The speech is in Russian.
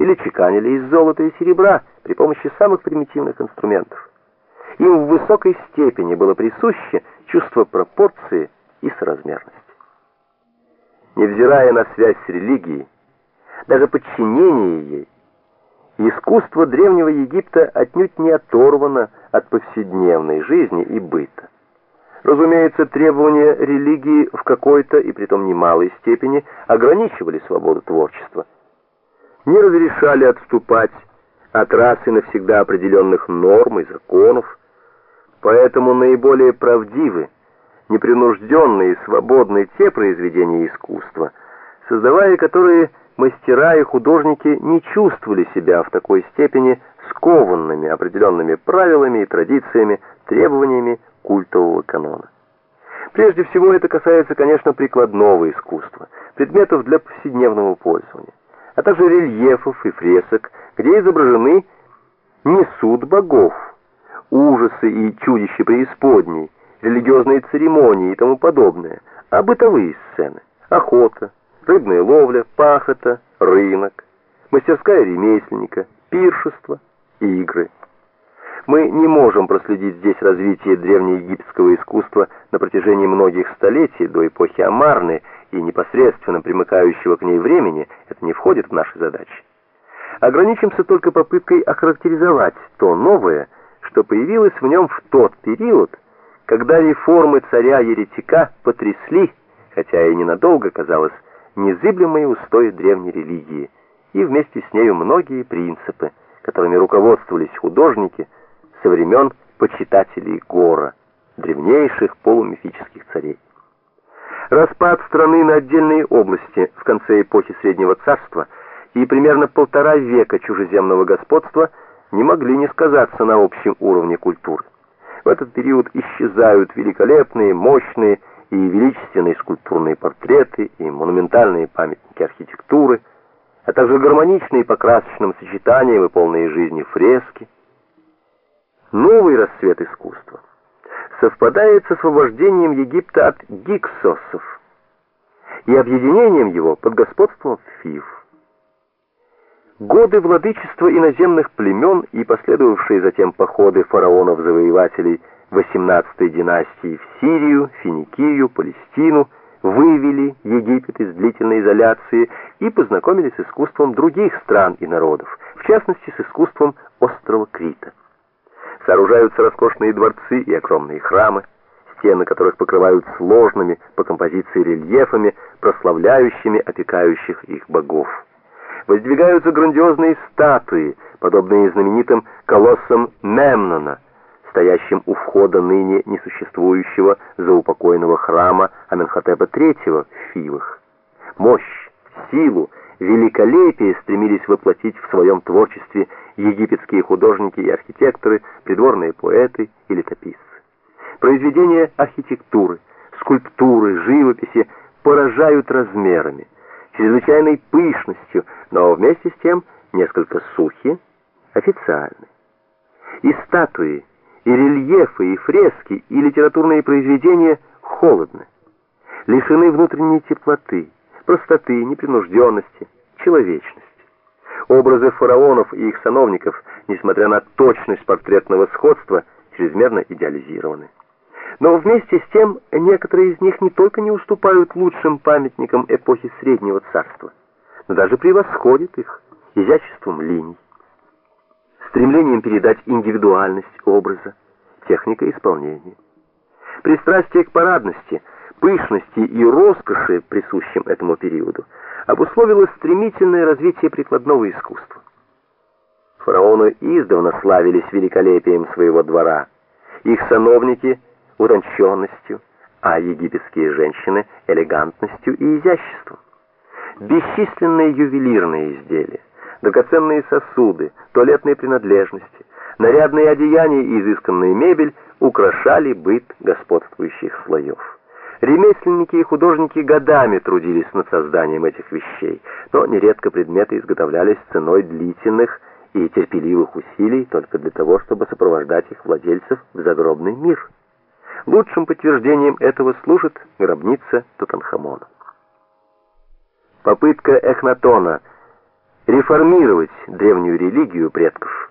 или чеканили из золота и серебра при помощи самых примитивных инструментов. Им в высокой степени было присуще чувство пропорции и соразмерности. Невзирая на связь с религией, даже подчинение ей, искусство древнего Египта отнюдь не оторвано от повседневной жизни и быта. Разумеется, требования религии в какой-то, и притом немалой степени, ограничивали свободу творчества. Не разрешали отступать от раз и навсегда определенных норм и законов, поэтому наиболее правдивы, непринужденные и свободные те произведения искусства, создавая которые мастера и художники не чувствовали себя в такой степени скованными определенными правилами и традициями, требованиями культового канона. Прежде всего это касается, конечно, прикладного искусства, предметов для повседневного пользования, а также рельефов и фресок, где изображены не суд богов, ужасы и чудища преисподней, религиозные церемонии и тому подобное, а бытовые сцены, охота, рыбная ловля, пахота, рынок, мастерская ремесленника, пиршество, игры – мы не можем проследить здесь развитие древнеегипетского искусства на протяжении многих столетий до эпохи Амарны и непосредственно примыкающего к ней времени, это не входит в наши задачи. Ограничимся только попыткой охарактеризовать то новое, что появилось в нем в тот период, когда реформы царя-еретика потрясли, хотя и ненадолго, казалось, незыблемые устои древней религии, и вместе с нею многие принципы, которыми руководствовались художники – со времен почитателей Гора, древнейших полумифических царей. Распад страны на отдельные области в конце эпохи Среднего Царства и примерно полтора века чужеземного господства не могли не сказаться на общем уровне культуры. В этот период исчезают великолепные, мощные и величественные скульптурные портреты и монументальные памятники архитектуры, а также гармоничные по красочным сочетаниям и полные жизни фрески, Новый расцвет искусства совпадает с освобождением Египта от гиксосов и объединением его под господством фив. Годы владычества иноземных племен и последовавшие затем походы фараонов-завоевателей XVIII династии в Сирию, Финикию, Палестину вывели Египет из длительной изоляции и познакомились с искусством других стран и народов, в частности с искусством острова Крита сооружаются роскошные дворцы и огромные храмы, стены которых покрывают сложными по композиции рельефами, прославляющими опекающих их богов. Воздвигаются грандиозные статуи, подобные знаменитым колоссам Мемнона, стоящим у входа ныне несуществующего заупокойного храма Аменхотепа III в Фивах. Мощь, силу, великолепие стремились воплотить в своем творчестве египетские художники и архитекторы, придворные поэты и летописцы. Произведения архитектуры, скульптуры, живописи поражают размерами, чрезвычайной пышностью, но вместе с тем несколько сухи, официальны. И статуи, и рельефы, и фрески, и литературные произведения холодны, лишены внутренней теплоты, простоты, непринужденности, человечности. Образы фараонов и их сановников, несмотря на точность портретного сходства, чрезмерно идеализированы. Но вместе с тем некоторые из них не только не уступают лучшим памятникам эпохи Среднего Царства, но даже превосходят их изяществом линий, стремлением передать индивидуальность образа, техника исполнения. Пристрастие к парадности, пышности и роскоши, присущим этому периоду, обусловило стремительное развитие прикладного искусства. Фараоны издавна славились великолепием своего двора, их сановники — утонченностью, а египетские женщины — элегантностью и изяществом. Бесчисленные ювелирные изделия, драгоценные сосуды, туалетные принадлежности, нарядные одеяния и изысканная мебель украшали быт господствующих слоев. Ремесленники и художники годами трудились над созданием этих вещей, но нередко предметы изготовлялись ценой длительных и терпеливых усилий только для того, чтобы сопровождать их владельцев в загробный мир. Лучшим подтверждением этого служит гробница Тутанхамона. Попытка Эхнатона реформировать древнюю религию предков.